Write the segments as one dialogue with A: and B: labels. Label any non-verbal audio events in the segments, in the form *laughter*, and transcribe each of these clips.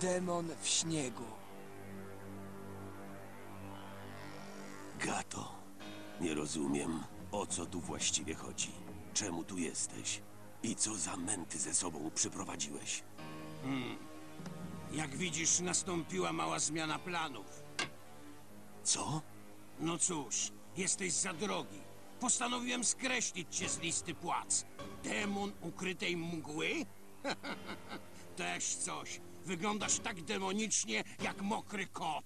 A: Demon w śniegu.
B: Gato, nie rozumiem, o co tu właściwie chodzi. Czemu tu jesteś? I co za męty ze sobą przyprowadziłeś?
C: Jak widzisz, nastąpiła mała zmiana planów.
B: Co?
C: No cóż, jesteś za drogi. Postanowiłem skreślić cię z listy płac. Demon ukrytej mgły? *laughs* Też coś. Wyglądasz tak demonicznie, jak mokry kot.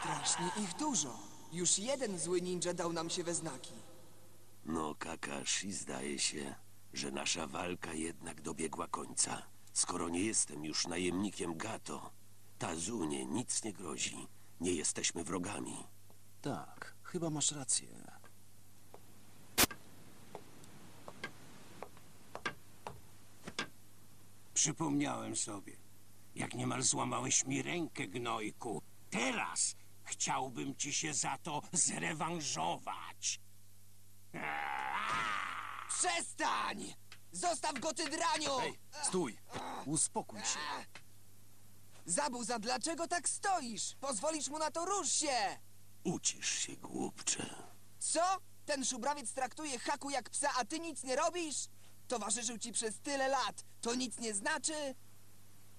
A: Strasznie ich dużo. Już jeden zły ninja dał nam się we znaki.
B: No, Kakashi, zdaje się, że nasza walka jednak dobiegła końca. Skoro nie jestem już najemnikiem Gato, Tazunie nic nie grozi. Nie jesteśmy wrogami.
D: Tak, chyba masz rację.
C: Przypomniałem sobie, jak niemal złamałeś mi rękę, gnojku. Teraz chciałbym ci się za to zrewanżować.
A: Przestań! Zostaw go, ty draniu!
D: Stój! Uspokój się.
A: Zabuza, dlaczego tak stoisz? Pozwolisz mu na to, rusz się!
B: Ucisz się, głupcze.
A: Co? Ten szubrawiec traktuje Haku jak psa, a ty nic nie robisz? Towarzyszył ci przez tyle lat. To nic nie znaczy?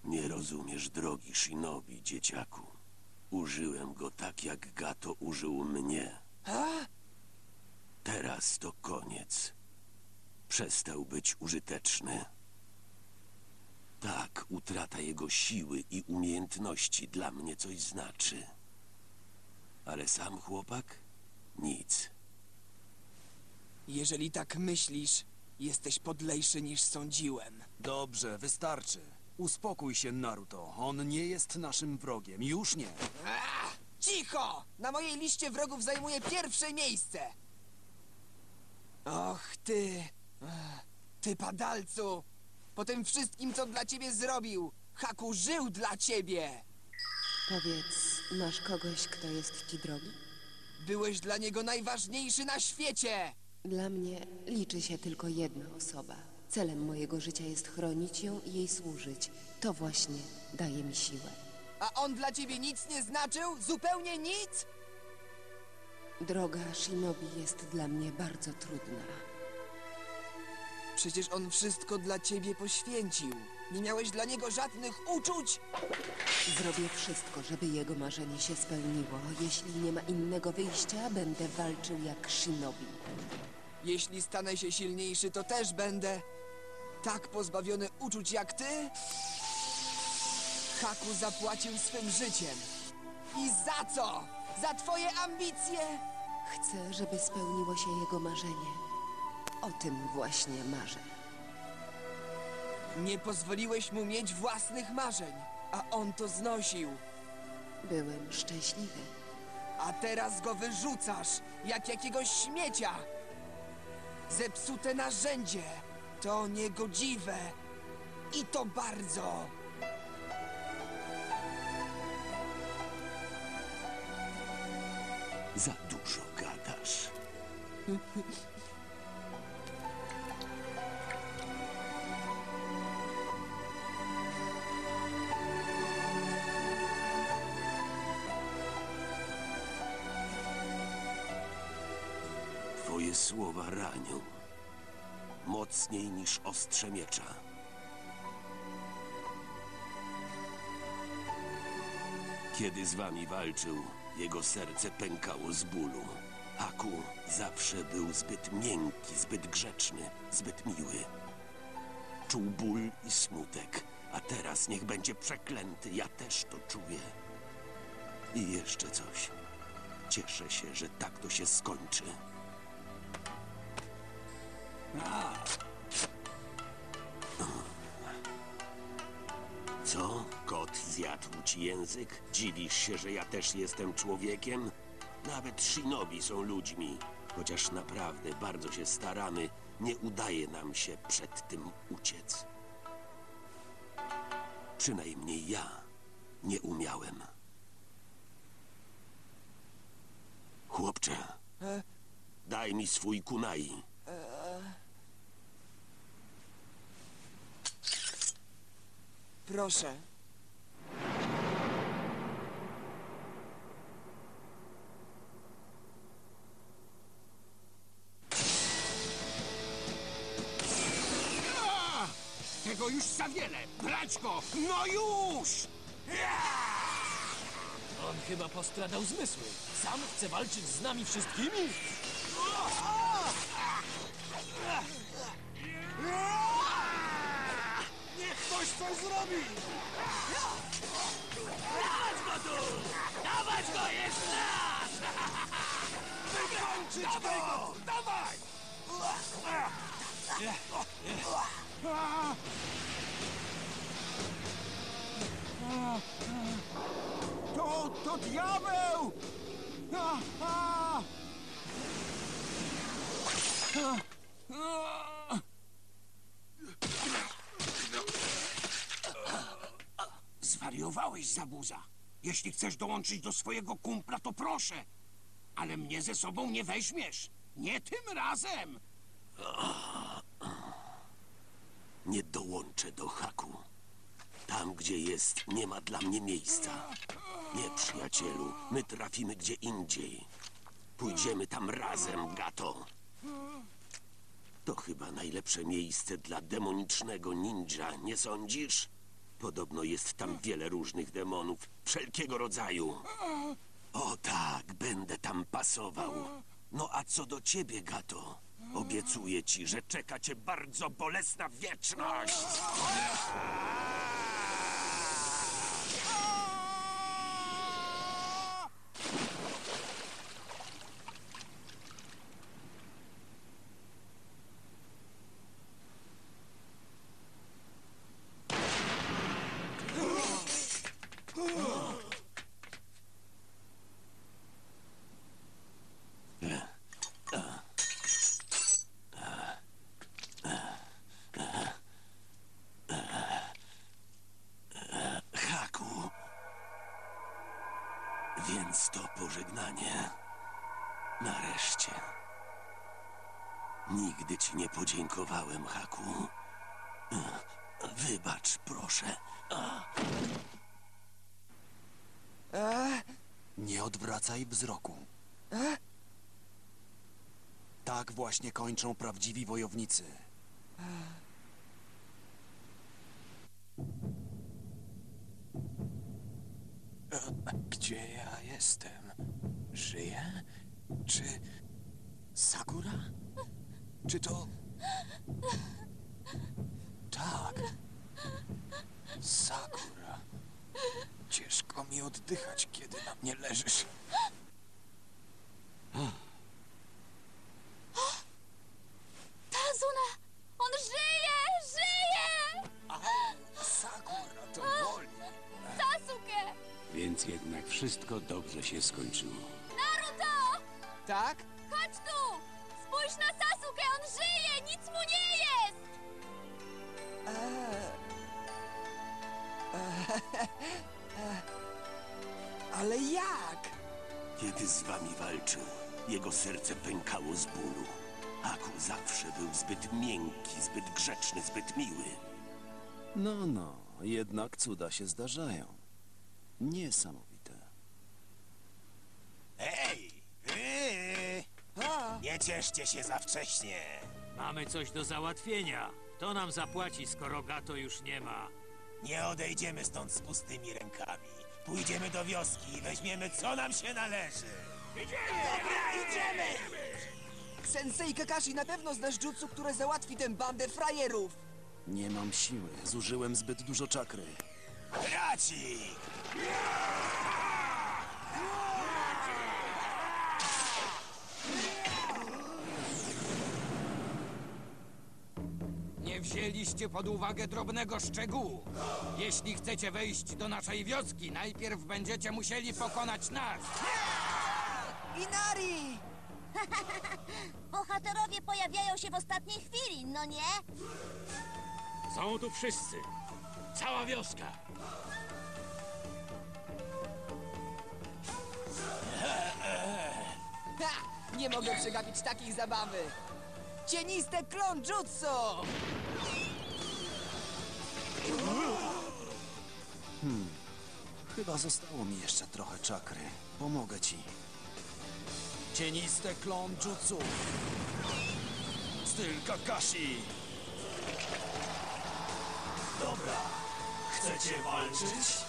B: Nie rozumiesz drogi Shinobi, dzieciaku. Użyłem go tak, jak Gato użył mnie.
A: A?
B: Teraz to koniec. Przestał być użyteczny. Tak, utrata jego siły i umiejętności dla mnie coś znaczy. Ale sam chłopak? Nic.
A: Jeżeli tak myślisz, jesteś podlejszy niż sądziłem.
D: Dobrze, wystarczy. Uspokój się, Naruto. On nie jest naszym wrogiem. Już nie.
A: A! Cicho! Na mojej liście wrogów zajmuje pierwsze miejsce! Och, ty... Ech, Ty padalcu! Po tym wszystkim, co dla ciebie zrobił, Haku żył dla ciebie!
E: Powiedz, masz kogoś, kto jest ci drogi?
A: Byłeś dla niego najważniejszy na świecie!
E: Dla mnie liczy się tylko jedna osoba. Celem mojego życia jest chronić ją i jej służyć. To właśnie daje mi siłę.
A: A on dla ciebie nic nie znaczył? Zupełnie nic?
E: Droga Shinobi jest dla mnie bardzo trudna.
A: Przecież on wszystko dla ciebie poświęcił. Nie miałeś dla niego żadnych uczuć?
E: Zrobię wszystko, żeby jego marzenie się spełniło. Jeśli nie ma innego wyjścia, będę walczył jak Shinobi.
A: Jeśli stanę się silniejszy, to też będę tak pozbawiony uczuć jak ty? Haku zapłacił swym życiem. I za co? Za twoje ambicje?
E: Chcę, żeby spełniło się jego marzenie. O tym właśnie marzę.
A: Nie pozwoliłeś mu mieć własnych marzeń, a on to znosił.
E: Byłem szczęśliwy.
A: A teraz go wyrzucasz, jak jakiegoś śmiecia. Zepsute narzędzie. To niegodziwe. I to bardzo.
B: Za dużo gadasz. *laughs* słowa ranią. Mocniej niż ostrze miecza. Kiedy z wami walczył, jego serce pękało z bólu. Haku zawsze był zbyt miękki, zbyt grzeczny, zbyt miły. Czuł ból i smutek, a teraz niech będzie przeklęty, ja też to czuję. I jeszcze coś. Cieszę się, że tak to się skończy. Co? Kot zjadł ci język? Dziwisz się, że ja też jestem człowiekiem? Nawet shinobi są ludźmi. Chociaż naprawdę bardzo się staramy, nie udaje nam się przed tym uciec. Przynajmniej ja nie umiałem. Chłopcze, Daj mi swój kunai.
A: Proszę.
C: Tego już za wiele! Brać go! No już!
F: On chyba postradał zmysły. Sam chce walczyć z nami wszystkimi?
C: Coś zrobi! Dawać go tu! Dawać go! Jest nasz! Wykończyć go! Dawaj! To, to diabeł! A, a! A, a! Zwariowałeś, Zabuza. Jeśli chcesz dołączyć do swojego kumpla, to proszę. Ale mnie ze sobą nie weźmiesz. Nie tym razem.
B: Nie dołączę do haku. Tam, gdzie jest, nie ma dla mnie miejsca. Nie, przyjacielu, my trafimy gdzie indziej. Pójdziemy tam razem, gato. To chyba najlepsze miejsce dla demonicznego ninja, nie sądzisz? Podobno jest tam wiele różnych demonów, wszelkiego rodzaju. O tak, będę tam pasował. No a co do ciebie, gato? Obiecuję ci, że czeka cię bardzo bolesna wieczność. Haku. Więc to pożegnanie. Nareszcie. Nigdy ci nie podziękowałem, Haku. Wybacz, proszę.
D: Nie odwracaj wzroku. Tak właśnie kończą prawdziwi wojownicy.
F: Ja jestem? Żyję? Czy... Sakura? Czy to... Tak. Sakura. Ciężko mi oddychać, kiedy na mnie leżysz.
C: Się skończyło.
G: Naruto!
A: Tak?
G: Chodź tu! Spójrz na Sasuke! On żyje! Nic mu nie jest! *laughs*
A: Ale jak?
B: Kiedy z wami walczył, jego serce pękało z bólu. Haku zawsze był zbyt miękki, zbyt grzeczny, zbyt miły.
D: No, no, jednak cuda się zdarzają. Niesamowite.
H: Ej! Wy!
A: A,
H: Nie cieszcie się za wcześnie.
I: Mamy coś do załatwienia. To nam zapłaci, skoro Gato już nie ma.
H: Nie odejdziemy stąd z pustymi rękami. Pójdziemy do wioski i weźmiemy, co nam się należy. Dobra, idziemy!
A: Sensei Kakashi na pewno znasz jutsu, które załatwi tę bandę frajerów.
D: Nie mam siły. Zużyłem zbyt dużo czakry.
H: Bracik!
C: Wzięliście pod uwagę drobnego szczegółu. Jeśli chcecie wejść do naszej wioski, najpierw będziecie musieli pokonać nas.
A: Inari! *laughs*
G: Bohaterowie pojawiają się w ostatniej chwili, no nie?
I: Są tu wszyscy. Cała wioska. *laughs*
A: Ha! Nie mogę przegapić takiej zabawy! Cieniste klon jutsu!
D: Chyba zostało mi jeszcze trochę czakry. Pomogę ci. Cieniste klon jutsu. Styl Kakashi. Dobra. Chcecie walczyć?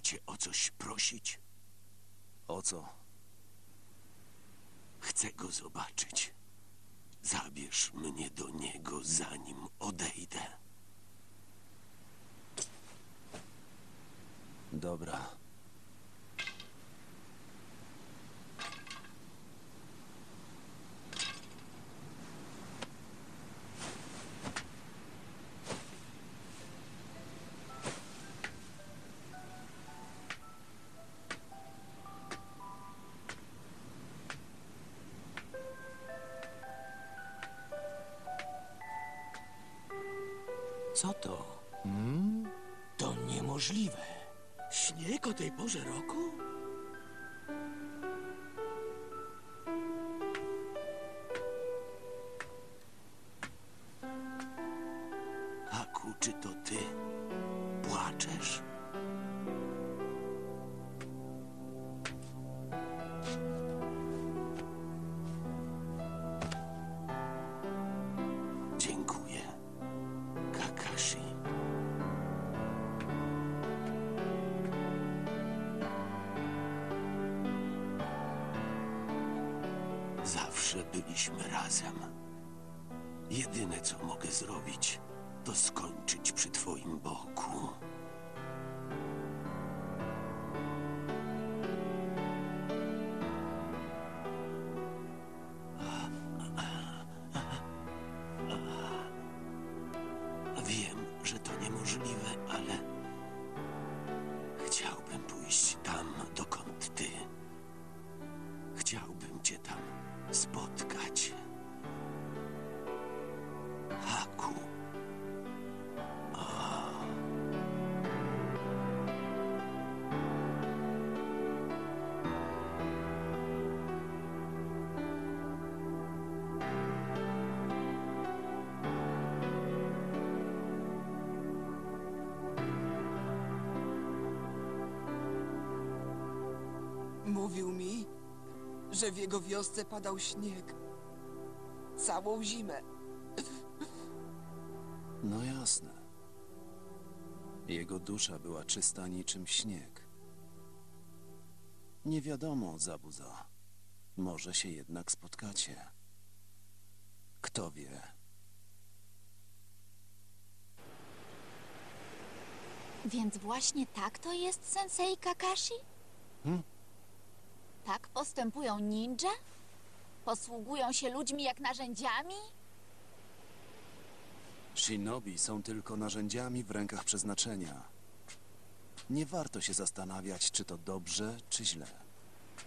B: Mogę cię o coś prosić?
D: O co?
B: Chcę go zobaczyć. Zabierz mnie do niego, zanim odejdę.
D: Dobra.
B: Co to?
H: To niemożliwe.
B: Śnieg o tej porze roku? Zawsze byliśmy razem. Jedyne, co mogę zrobić, to skończyć przy twoim boku. Wiem, że to niemożliwe, ale chciałbym pójść tam, dokąd ty. Chciałbym cię tam spotkać.
A: Że w jego wiosce padał śnieg. Całą zimę.
D: No jasne. Jego dusza była czysta niczym śnieg. Nie wiadomo, Zabuza. Może się jednak spotkacie. Kto wie?
G: Więc właśnie tak to jest, sensei Kakashi?
D: Hmm?
G: Tak postępują ninja? Posługują się ludźmi jak narzędziami?
D: Shinobi są tylko narzędziami w rękach przeznaczenia. Nie warto się zastanawiać, czy to dobrze, czy źle.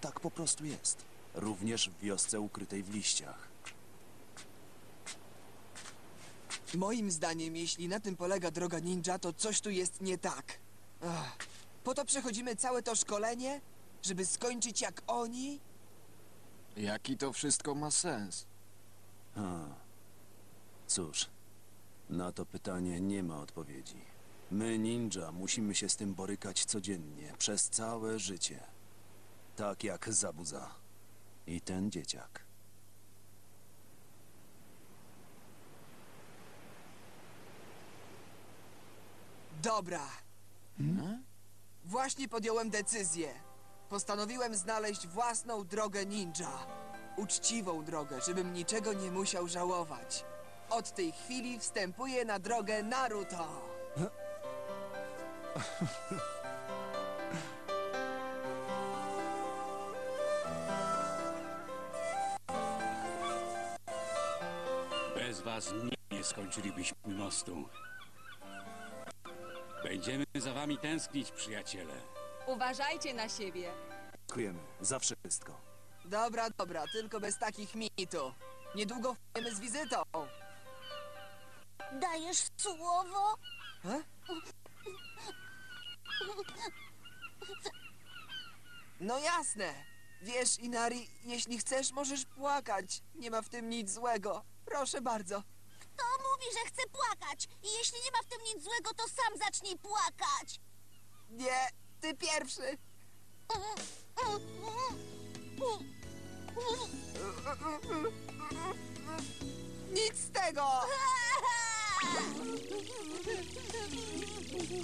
D: Tak po prostu jest. Również w wiosce ukrytej w liściach.
A: Moim zdaniem, jeśli na tym polega droga ninja, to coś tu jest nie tak. Ach, po to przechodzimy całe to szkolenie, żeby skończyć jak oni?
F: Jaki to wszystko ma sens?
D: A. Cóż, na to pytanie nie ma odpowiedzi. My, ninja, musimy się z tym borykać codziennie, przez całe życie. Tak jak Zabuza. I ten dzieciak.
A: Dobra. Właśnie podjąłem decyzję. Postanowiłem znaleźć własną drogę ninja. Uczciwą drogę, żebym niczego nie musiał żałować. Od tej chwili wstępuję na drogę Naruto.
J: Bez was nie, nie skończylibyśmy mostu. Będziemy za wami tęsknić, przyjaciele.
K: Uważajcie na siebie.
D: Dziękujemy za wszystko.
A: Dobra, dobra, tylko bez takich mitu. Niedługo wpłyniemy z wizytą.
G: Dajesz słowo?
A: E? No jasne. Wiesz, Inari, jeśli chcesz, możesz płakać. Nie ma w tym nic złego. Proszę bardzo.
G: Kto mówi, że chce płakać? I jeśli nie ma w tym nic złego, to sam zacznij płakać.
A: Nie, ty pierwszy. Nic z tego!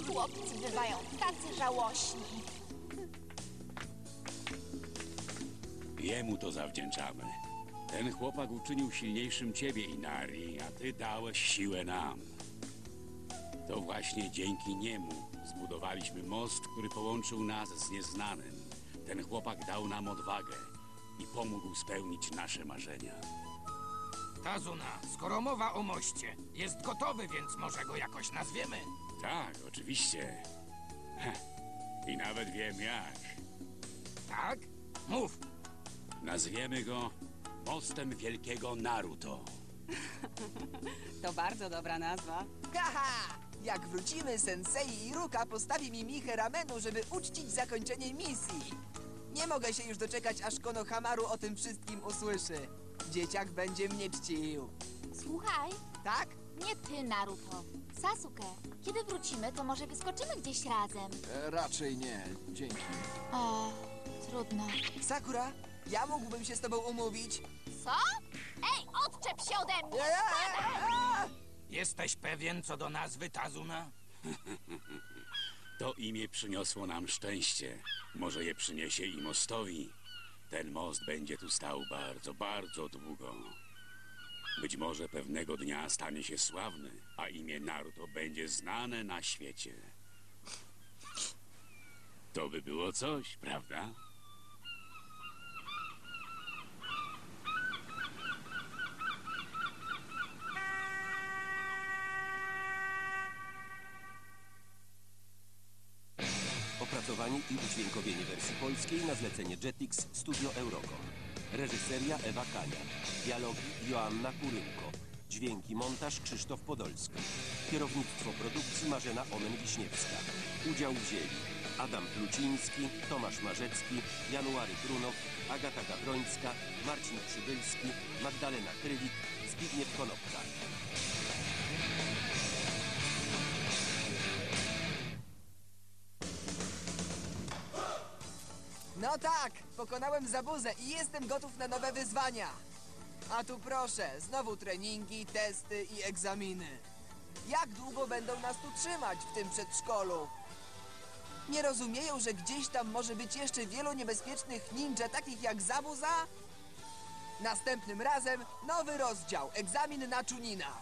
G: Chłopcy bywają tacy żałośni.
J: Jemu to zawdzięczamy. Ten chłopak uczynił silniejszym ciebie, Inari, a ty dałeś siłę nam. To właśnie dzięki niemu zbudowaliśmy most, który połączył nas z nieznanym. Ten chłopak dał nam odwagę i pomógł spełnić nasze marzenia.
C: Tazuna, skoro mowa o moście, jest gotowy, więc może go jakoś nazwiemy.
J: Tak, oczywiście. Heh. I nawet wiem jak.
C: Tak? Mów.
J: Nazwiemy go Mostem Wielkiego Naruto. *laughs*
K: To bardzo dobra nazwa.
A: Haha! Jak wrócimy, Sensei Iruka postawi mi michę ramenu, żeby uczcić zakończenie misji. Nie mogę się już doczekać, aż Konohamaru o tym wszystkim usłyszy. Dzieciak będzie mnie czcił.
G: Słuchaj,
A: Tak?
G: nie ty, Naruto. Sasuke, kiedy wrócimy, to może wyskoczymy gdzieś razem.
F: E, raczej nie, dzięki.
G: O, trudno.
A: Sakura, ja mógłbym się z tobą umówić.
G: Co? Ej, odczep się ode mnie!
A: Eee!
C: Jesteś pewien co do nazwy Tazuna?
J: To imię przyniosło nam szczęście. Może je przyniesie i mostowi. Ten most będzie tu stał bardzo, bardzo długo. Być może pewnego dnia stanie się sławny, a imię Naruto będzie znane na świecie. To by było coś, prawda?
B: Opracowanie i udźwiękowienie wersji polskiej na zlecenie Jetix Studio Eurocom. Reżyseria Ewa Kania. Dialogi Joanna Kurynko. Dźwięki montaż Krzysztof Podolski. Kierownictwo produkcji Marzena Omen-Wiśniewska. Udział wzięli Adam Pluciński, Tomasz Marzecki, January Brunow, Agata Gawrońska, Marcin Przybylski, Magdalena Krylik, Zbigniew Konopka.
A: No tak, pokonałem zabuzę i jestem gotów na nowe wyzwania. A tu proszę, znowu treningi, testy i egzaminy. Jak długo będą nas tu trzymać w tym przedszkolu? Nie rozumieją, że gdzieś tam może być jeszcze wielu niebezpiecznych ninja, takich jak Zabuza? Następnym razem nowy rozdział, egzamin na Chunina.